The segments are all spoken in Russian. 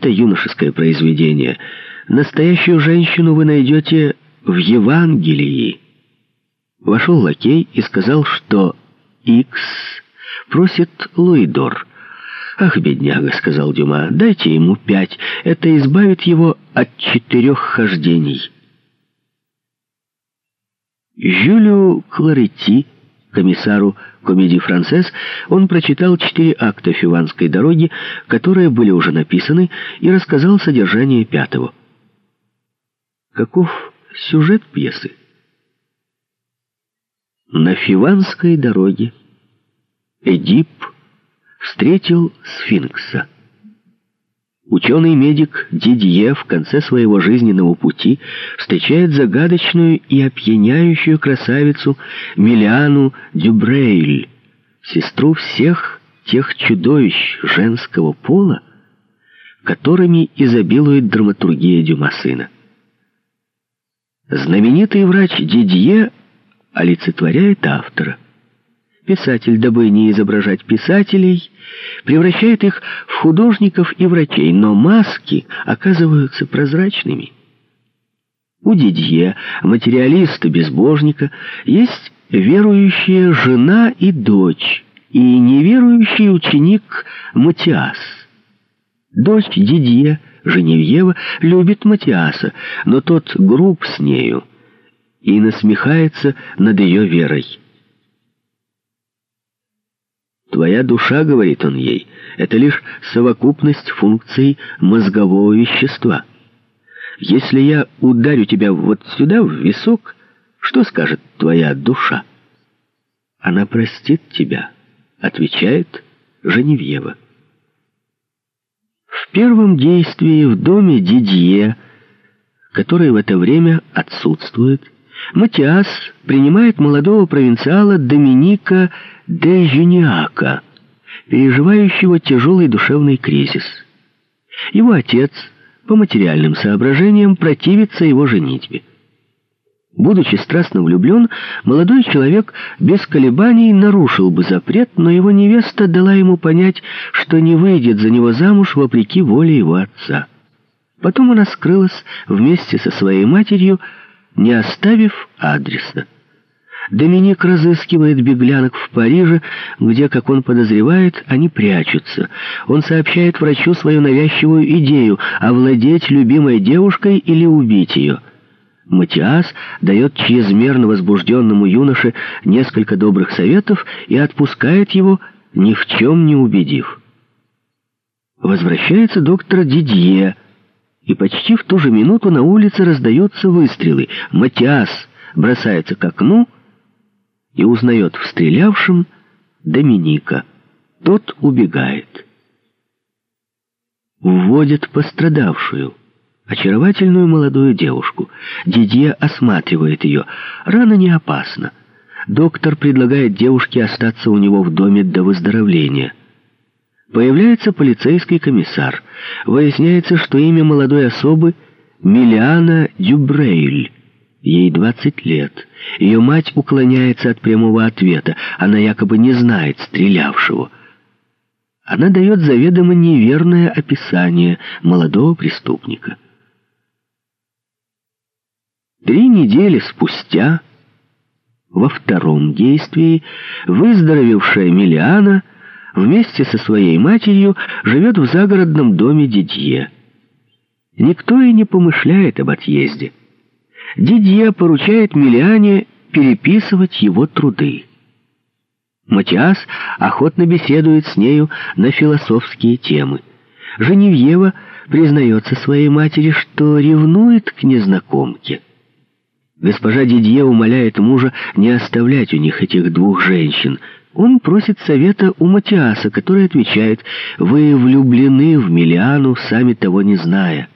Это юношеское произведение. Настоящую женщину вы найдете в Евангелии. Вошел лакей и сказал, что Икс просит Луидор. «Ах, бедняга», — сказал Дюма, — «дайте ему пять. Это избавит его от четырех хождений». Жюлю Кларетти, комиссару комедии «Францесс», он прочитал четыре акта фиванской дороги, которые были уже написаны, и рассказал содержание пятого. Каков сюжет пьесы? На фиванской дороге Эдип встретил сфинкса. Ученый-медик Дидье в конце своего жизненного пути встречает загадочную и опьяняющую красавицу Миллиану Дюбрейль, сестру всех тех чудовищ женского пола, которыми изобилует драматургия Дюмасына. Знаменитый врач Дидье олицетворяет автора. Писатель, дабы не изображать писателей, превращает их в художников и врачей, но маски оказываются прозрачными. У Дидье, материалиста-безбожника, есть верующая жена и дочь, и неверующий ученик Матиас. Дочь Дидье, Женевьева, любит Матиаса, но тот груб с нею и насмехается над ее верой. Твоя душа, говорит он ей, это лишь совокупность функций мозгового вещества. Если я ударю тебя вот сюда, в висок, что скажет твоя душа? Она простит тебя, отвечает Женевьева. В первом действии в доме Дидье, который в это время отсутствует, Матиас принимает молодого провинциала Доминика де Жюниака, переживающего тяжелый душевный кризис. Его отец, по материальным соображениям, противится его женитьбе. Будучи страстно влюблен, молодой человек без колебаний нарушил бы запрет, но его невеста дала ему понять, что не выйдет за него замуж вопреки воле его отца. Потом она скрылась вместе со своей матерью, не оставив адреса. Доминик разыскивает беглянок в Париже, где, как он подозревает, они прячутся. Он сообщает врачу свою навязчивую идею — овладеть любимой девушкой или убить ее. Матиас дает чрезмерно возбужденному юноше несколько добрых советов и отпускает его, ни в чем не убедив. Возвращается доктор Дидье, и почти в ту же минуту на улице раздаются выстрелы. Матиас бросается к окну и узнает в стрелявшем Доминика. Тот убегает. Вводят пострадавшую, очаровательную молодую девушку. Дидье осматривает ее. Рана не опасна. Доктор предлагает девушке остаться у него в доме до выздоровления. Появляется полицейский комиссар. Выясняется, что имя молодой особы Миллиана Дюбрейль. Ей 20 лет. Ее мать уклоняется от прямого ответа. Она якобы не знает стрелявшего. Она дает заведомо неверное описание молодого преступника. Три недели спустя, во втором действии, выздоровевшая Миллиана вместе со своей матерью живет в загородном доме Дидье. Никто и не помышляет об отъезде. Дидье поручает Миллиане переписывать его труды. Матиас охотно беседует с нею на философские темы. Женевьева признается своей матери, что ревнует к незнакомке. Госпожа Дидье умоляет мужа не оставлять у них этих двух женщин. Он просит совета у Матиаса, который отвечает «Вы влюблены в Миллиану, сами того не зная».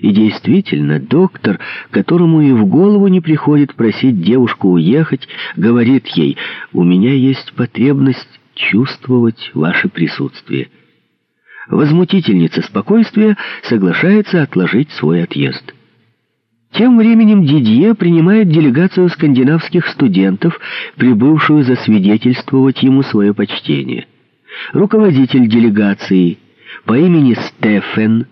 И действительно, доктор, которому и в голову не приходит просить девушку уехать, говорит ей, «У меня есть потребность чувствовать ваше присутствие». Возмутительница спокойствия соглашается отложить свой отъезд. Тем временем Дидье принимает делегацию скандинавских студентов, прибывшую засвидетельствовать ему свое почтение. Руководитель делегации – по имени Стефен